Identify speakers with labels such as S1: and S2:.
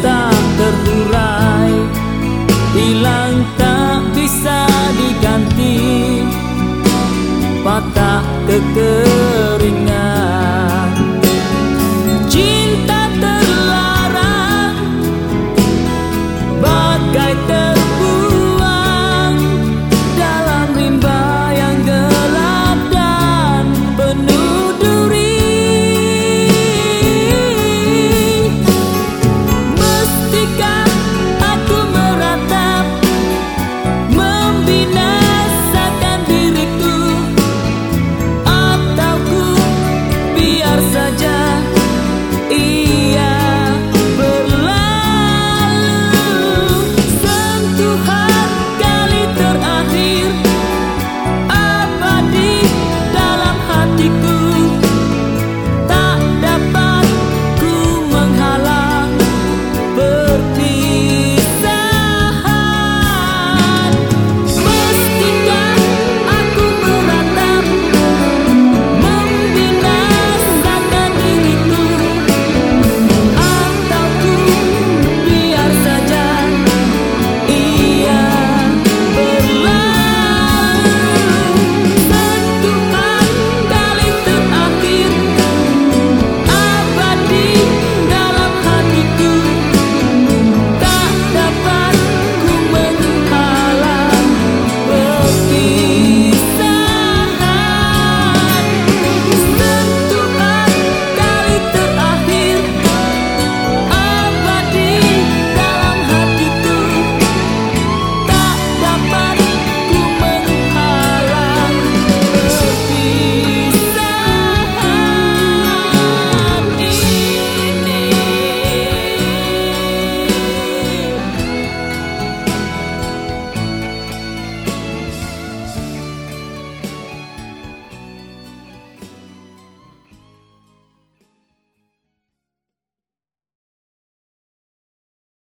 S1: tak terurai hilang tak